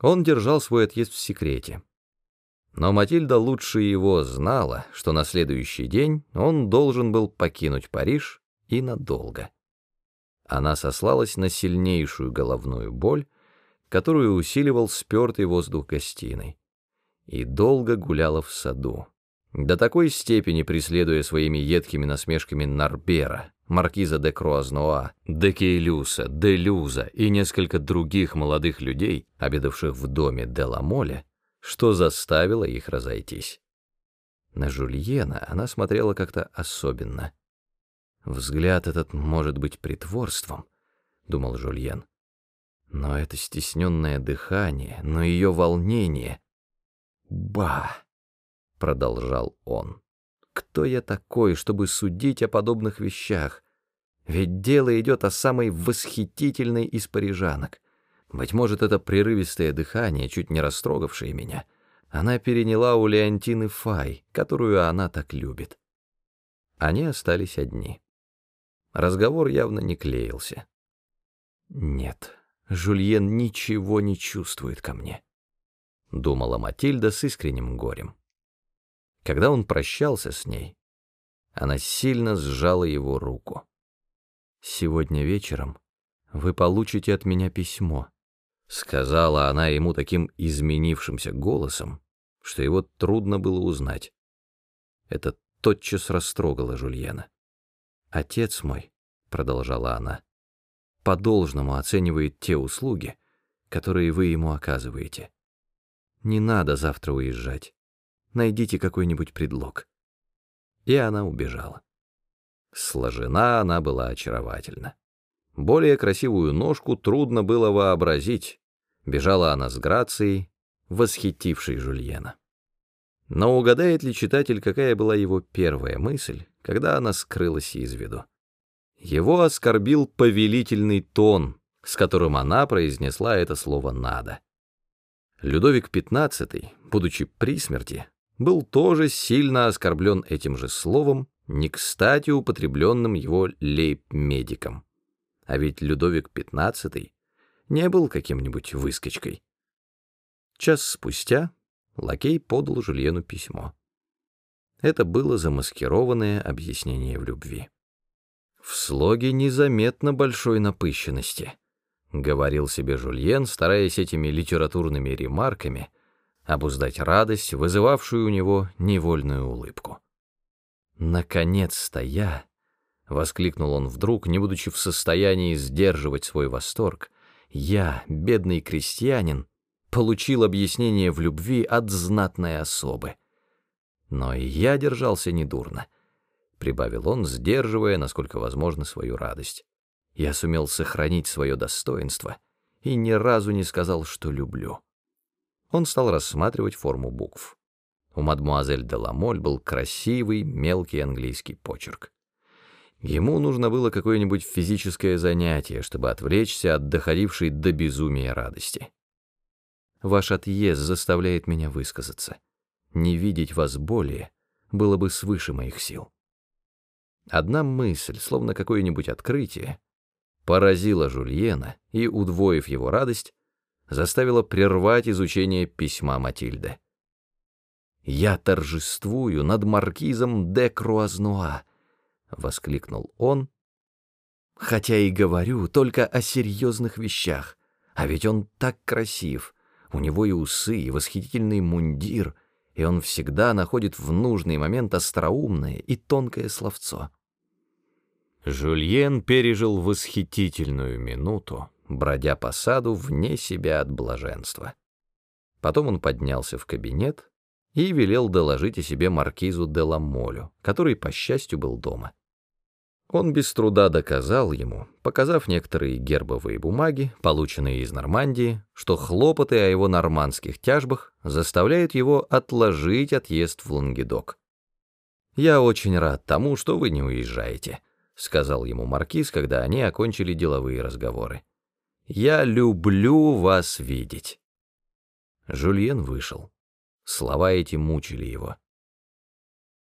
Он держал свой отъезд в секрете. Но Матильда лучше его знала, что на следующий день он должен был покинуть Париж и надолго. Она сослалась на сильнейшую головную боль, которую усиливал спертый воздух гостиной, и долго гуляла в саду, до такой степени преследуя своими едкими насмешками Нарбера, маркиза де Круазноа, де Кейлюса, де Люза и несколько других молодых людей, обедавших в доме де Ламоле, что заставило их разойтись. На Жульена она смотрела как-то особенно. «Взгляд этот может быть притворством», — думал Жульен. Но это стесненное дыхание, но ее волнение... «Ба!» — продолжал он. «Кто я такой, чтобы судить о подобных вещах? Ведь дело идет о самой восхитительной из парижанок. Быть может, это прерывистое дыхание, чуть не растрогавшее меня, она переняла у Леонтины Фай, которую она так любит. Они остались одни. Разговор явно не клеился. Нет, Жульен ничего не чувствует ко мне, думала Матильда с искренним горем. Когда он прощался с ней, она сильно сжала его руку. «Сегодня вечером вы получите от меня письмо», сказала она ему таким изменившимся голосом, что его трудно было узнать. Это тотчас растрогало Жульена. «Отец мой», — продолжала она, — «по-должному оценивает те услуги, которые вы ему оказываете. Не надо завтра уезжать. Найдите какой-нибудь предлог». И она убежала. Сложена она была очаровательно. Более красивую ножку трудно было вообразить. Бежала она с грацией, восхитившей Жульена. Но угадает ли читатель, какая была его первая мысль, когда она скрылась из виду? Его оскорбил повелительный тон, с которым она произнесла это слово «надо». Людовик XV, будучи при смерти, был тоже сильно оскорблен этим же словом, не кстати употребленным его лейб-медиком. А ведь Людовик XV не был каким-нибудь выскочкой. Час спустя лакей подал Жульену письмо. Это было замаскированное объяснение в любви. «В слоге незаметно большой напыщенности», — говорил себе Жульен, стараясь этими литературными ремарками обуздать радость, вызывавшую у него невольную улыбку. «Наконец-то я!» — воскликнул он вдруг, не будучи в состоянии сдерживать свой восторг. «Я, бедный крестьянин, получил объяснение в любви от знатной особы. Но и я держался недурно, — прибавил он, сдерживая, насколько возможно, свою радость. Я сумел сохранить свое достоинство и ни разу не сказал, что люблю. Он стал рассматривать форму букв. У мадмуазель де Ламоль был красивый, мелкий английский почерк. Ему нужно было какое-нибудь физическое занятие, чтобы отвлечься от доходившей до безумия радости. Ваш отъезд заставляет меня высказаться. Не видеть вас более было бы свыше моих сил. Одна мысль, словно какое-нибудь открытие, поразила Жульена и, удвоив его радость, заставила прервать изучение письма Матильды. «Я торжествую над маркизом де Круазнуа», — воскликнул он, «хотя и говорю только о серьезных вещах, а ведь он так красив, у него и усы, и восхитительный мундир, и он всегда находит в нужный момент остроумное и тонкое словцо. Жульен пережил восхитительную минуту, бродя по саду вне себя от блаженства. Потом он поднялся в кабинет и велел доложить о себе маркизу де Ламолю, который, по счастью, был дома. Он без труда доказал ему, показав некоторые гербовые бумаги, полученные из Нормандии, что хлопоты о его нормандских тяжбах заставляют его отложить отъезд в Лангедок. «Я очень рад тому, что вы не уезжаете», — сказал ему маркиз, когда они окончили деловые разговоры. «Я люблю вас видеть». Жульен вышел. Слова эти мучили его.